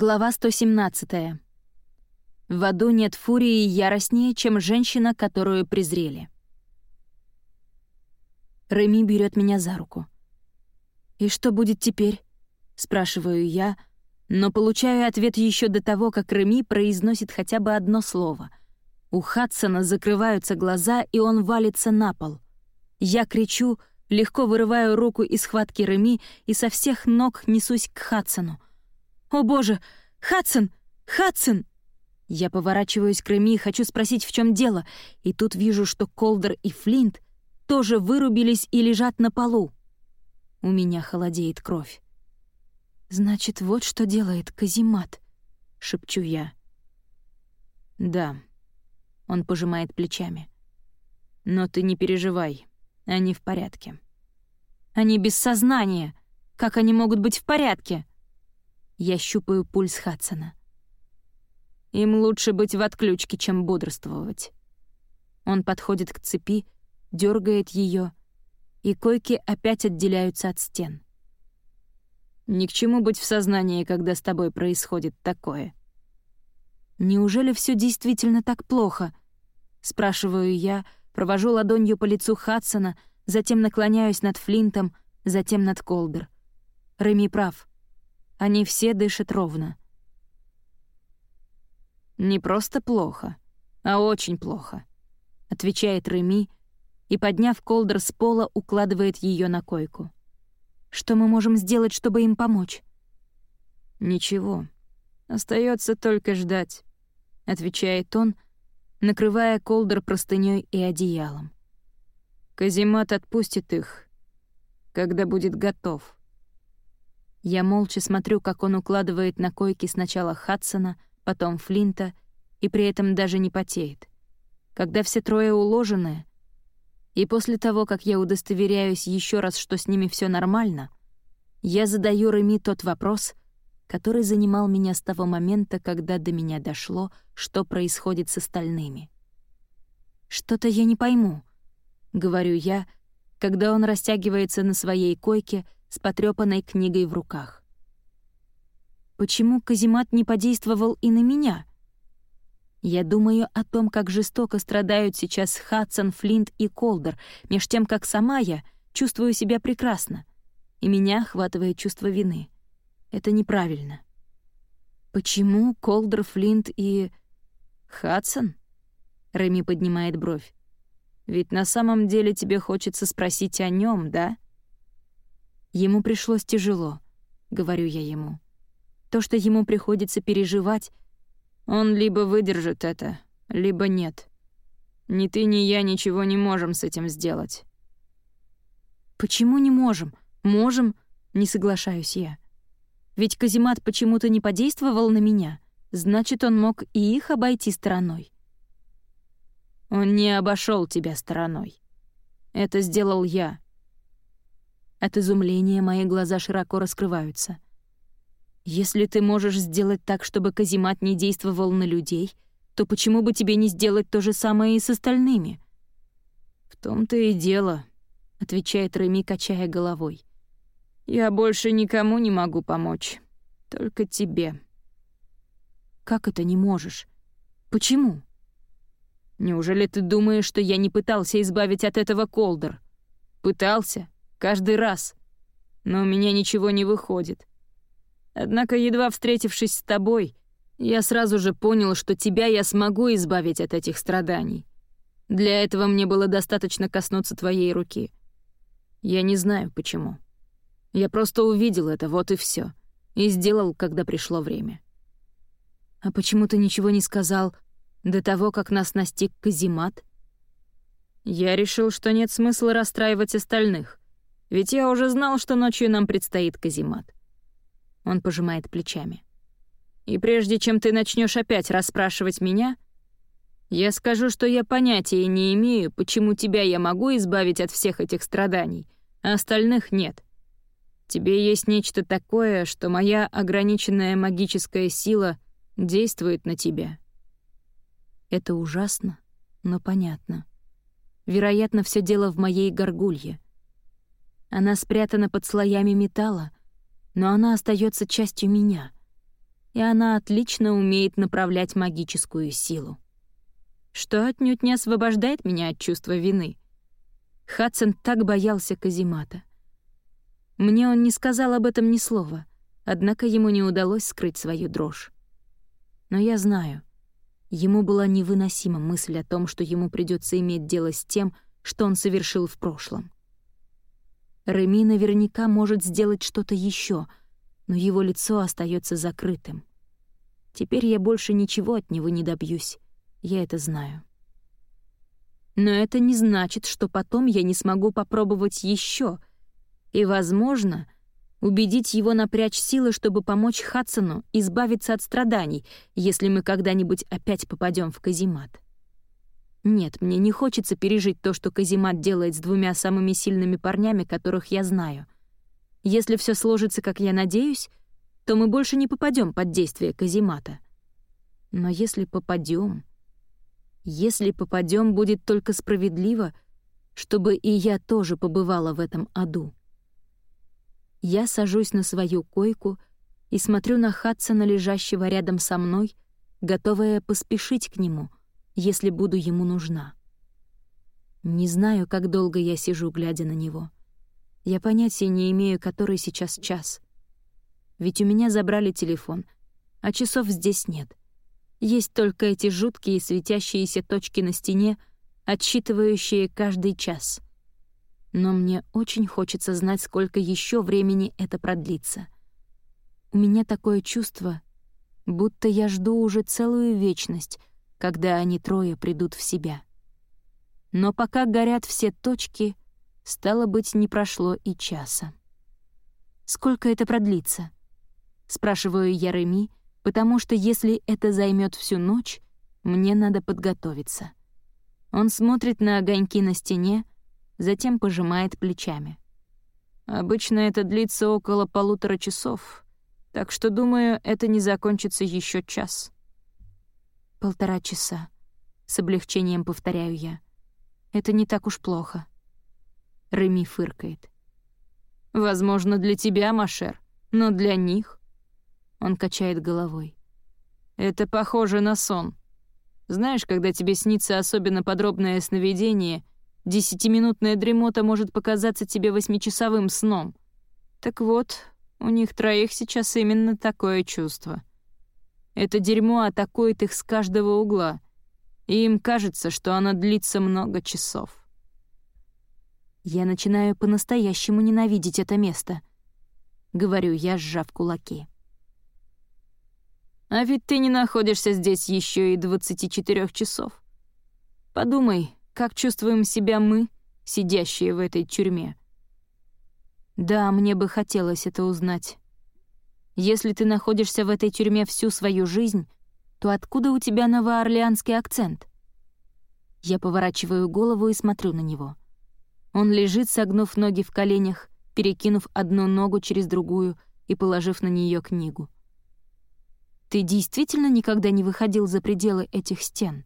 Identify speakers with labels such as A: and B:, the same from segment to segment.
A: Глава 117. В аду нет фурии яростнее, чем женщина, которую презрели. Реми берет меня за руку. «И что будет теперь?» — спрашиваю я, но получаю ответ еще до того, как Реми произносит хотя бы одно слово. У Хадсона закрываются глаза, и он валится на пол. Я кричу, легко вырываю руку из схватки Реми и со всех ног несусь к Хадсону. «О боже! Хадсон! Хадсон!» Я поворачиваюсь к Реми, хочу спросить, в чем дело, и тут вижу, что Колдер и Флинт тоже вырубились и лежат на полу. У меня холодеет кровь. «Значит, вот что делает Казимат», — шепчу я. «Да», — он пожимает плечами. «Но ты не переживай, они в порядке». «Они без сознания. Как они могут быть в порядке?» Я щупаю пульс Хадсона. Им лучше быть в отключке, чем бодрствовать. Он подходит к цепи, дергает ее, и койки опять отделяются от стен. Ни к чему быть в сознании, когда с тобой происходит такое. Неужели все действительно так плохо? Спрашиваю я, провожу ладонью по лицу Хадсона, затем наклоняюсь над Флинтом, затем над Колбер. Реми прав. Они все дышат ровно. «Не просто плохо, а очень плохо», — отвечает Реми и, подняв колдер с пола, укладывает ее на койку. «Что мы можем сделать, чтобы им помочь?» «Ничего. Остается только ждать», — отвечает он, накрывая колдер простыней и одеялом. «Казимат отпустит их, когда будет готов». Я молча смотрю, как он укладывает на койке сначала Хадсона, потом Флинта, и при этом даже не потеет. Когда все трое уложены, и после того, как я удостоверяюсь еще раз, что с ними все нормально, я задаю Реми тот вопрос, который занимал меня с того момента, когда до меня дошло, что происходит с остальными. «Что-то я не пойму», — говорю я, когда он растягивается на своей койке — с потрёпанной книгой в руках. Почему Казимат не подействовал и на меня? Я думаю о том, как жестоко страдают сейчас Хадсон, Флинт и Колдер, меж тем, как сама я чувствую себя прекрасно, и меня охватывает чувство вины. Это неправильно. Почему Колдер, Флинт и... Хадсон? Реми поднимает бровь. Ведь на самом деле тебе хочется спросить о нем, да? Ему пришлось тяжело, говорю я ему. То, что ему приходится переживать, он либо выдержит это, либо нет. Ни ты, ни я ничего не можем с этим сделать. Почему не можем? Можем, не соглашаюсь я. Ведь Казимат почему-то не подействовал на меня, значит, он мог и их обойти стороной. Он не обошел тебя стороной. Это сделал я. От изумления мои глаза широко раскрываются. «Если ты можешь сделать так, чтобы каземат не действовал на людей, то почему бы тебе не сделать то же самое и с остальными?» «В том-то и дело», — отвечает Реми, качая головой. «Я больше никому не могу помочь. Только тебе». «Как это не можешь? Почему?» «Неужели ты думаешь, что я не пытался избавить от этого Колдер? Пытался, Каждый раз. Но у меня ничего не выходит. Однако, едва встретившись с тобой, я сразу же понял, что тебя я смогу избавить от этих страданий. Для этого мне было достаточно коснуться твоей руки. Я не знаю, почему. Я просто увидел это, вот и все, И сделал, когда пришло время. А почему ты ничего не сказал до того, как нас настиг Казимат? Я решил, что нет смысла расстраивать остальных. Ведь я уже знал, что ночью нам предстоит каземат. Он пожимает плечами. И прежде чем ты начнешь опять расспрашивать меня, я скажу, что я понятия не имею, почему тебя я могу избавить от всех этих страданий, а остальных нет. Тебе есть нечто такое, что моя ограниченная магическая сила действует на тебя. Это ужасно, но понятно. Вероятно, все дело в моей горгулье — она спрятана под слоями металла, но она остается частью меня. и она отлично умеет направлять магическую силу. Что отнюдь не освобождает меня от чувства вины. Хадсон так боялся Казимата. Мне он не сказал об этом ни слова, однако ему не удалось скрыть свою дрожь. Но я знаю, ему была невыносима мысль о том, что ему придется иметь дело с тем, что он совершил в прошлом. Реми наверняка может сделать что-то еще, но его лицо остается закрытым. Теперь я больше ничего от него не добьюсь, я это знаю. Но это не значит, что потом я не смогу попробовать еще, и, возможно, убедить его напрячь силы, чтобы помочь Хадсону избавиться от страданий, если мы когда-нибудь опять попадем в каземат. Нет, мне не хочется пережить то, что Казимат делает с двумя самыми сильными парнями, которых я знаю. Если все сложится, как я надеюсь, то мы больше не попадем под действие Казимата. Но если попадем, если попадем, будет только справедливо, чтобы и я тоже побывала в этом аду. Я сажусь на свою койку и смотрю на Хадсона, лежащего рядом со мной, готовая поспешить к нему — если буду ему нужна. Не знаю, как долго я сижу, глядя на него. Я понятия не имею, который сейчас час. Ведь у меня забрали телефон, а часов здесь нет. Есть только эти жуткие светящиеся точки на стене, отсчитывающие каждый час. Но мне очень хочется знать, сколько еще времени это продлится. У меня такое чувство, будто я жду уже целую вечность, когда они трое придут в себя. Но пока горят все точки, стало быть, не прошло и часа. «Сколько это продлится?» — спрашиваю я Реми, потому что если это займет всю ночь, мне надо подготовиться. Он смотрит на огоньки на стене, затем пожимает плечами. «Обычно это длится около полутора часов, так что, думаю, это не закончится еще час». Полтора часа. С облегчением повторяю я. Это не так уж плохо. Реми фыркает. «Возможно, для тебя, Машер, но для них...» Он качает головой. «Это похоже на сон. Знаешь, когда тебе снится особенно подробное сновидение, десятиминутная дремота может показаться тебе восьмичасовым сном. Так вот, у них троих сейчас именно такое чувство. Это дерьмо атакует их с каждого угла, и им кажется, что оно длится много часов. Я начинаю по-настоящему ненавидеть это место, — говорю я, сжав кулаки. А ведь ты не находишься здесь еще и 24 часов. Подумай, как чувствуем себя мы, сидящие в этой тюрьме. Да, мне бы хотелось это узнать. Если ты находишься в этой тюрьме всю свою жизнь, то откуда у тебя новоорлеанский акцент? Я поворачиваю голову и смотрю на него. Он лежит, согнув ноги в коленях, перекинув одну ногу через другую и положив на нее книгу. «Ты действительно никогда не выходил за пределы этих стен?»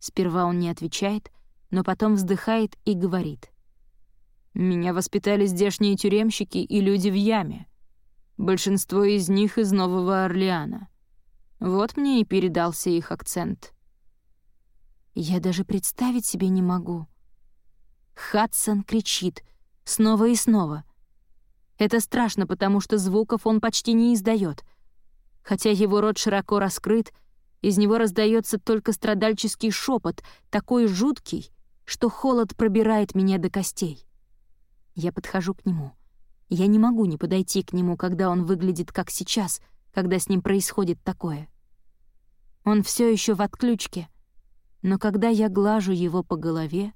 A: Сперва он не отвечает, но потом вздыхает и говорит. «Меня воспитали здешние тюремщики и люди в яме. Большинство из них из Нового Орлеана. Вот мне и передался их акцент. Я даже представить себе не могу. Хадсон кричит снова и снова. Это страшно, потому что звуков он почти не издает. Хотя его рот широко раскрыт, из него раздается только страдальческий шепот, такой жуткий, что холод пробирает меня до костей. Я подхожу к нему — я не могу не подойти к нему, когда он выглядит как сейчас, когда с ним происходит такое. Он все еще в отключке, но когда я глажу его по голове,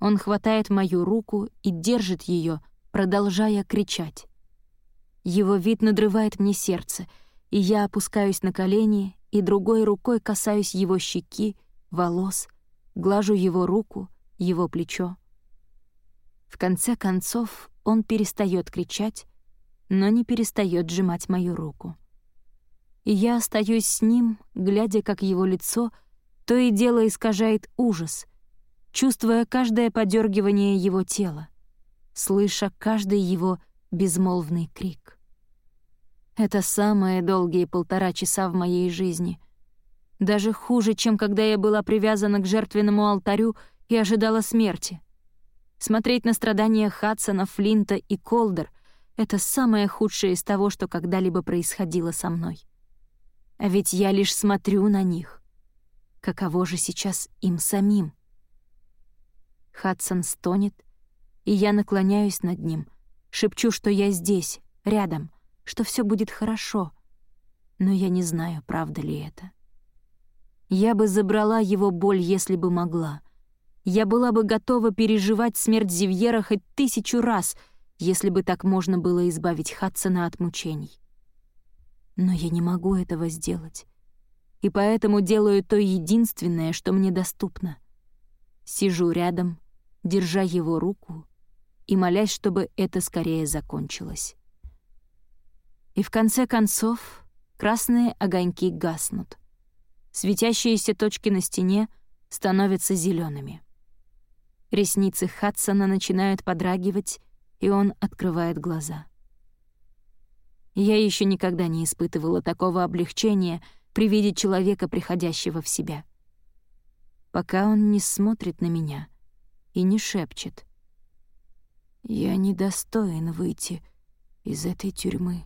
A: он хватает мою руку и держит ее, продолжая кричать. Его вид надрывает мне сердце, и я опускаюсь на колени и другой рукой касаюсь его щеки, волос, глажу его руку, его плечо. В конце концов, он перестает кричать, но не перестает сжимать мою руку. И я остаюсь с ним, глядя, как его лицо то и дело искажает ужас, чувствуя каждое подергивание его тела, слыша каждый его безмолвный крик. Это самые долгие полтора часа в моей жизни. Даже хуже, чем когда я была привязана к жертвенному алтарю и ожидала смерти. Смотреть на страдания Хадсона, Флинта и Колдер — это самое худшее из того, что когда-либо происходило со мной. А ведь я лишь смотрю на них. Каково же сейчас им самим? Хадсон стонет, и я наклоняюсь над ним, шепчу, что я здесь, рядом, что все будет хорошо. Но я не знаю, правда ли это. Я бы забрала его боль, если бы могла. Я была бы готова переживать смерть Зивьера хоть тысячу раз, если бы так можно было избавить Хадсона от мучений. Но я не могу этого сделать. И поэтому делаю то единственное, что мне доступно. Сижу рядом, держа его руку и молясь, чтобы это скорее закончилось. И в конце концов красные огоньки гаснут. Светящиеся точки на стене становятся зелеными. Ресницы Хадсона начинают подрагивать, и он открывает глаза. Я еще никогда не испытывала такого облегчения при виде человека, приходящего в себя. Пока он не смотрит на меня и не шепчет. «Я недостоин выйти из этой тюрьмы».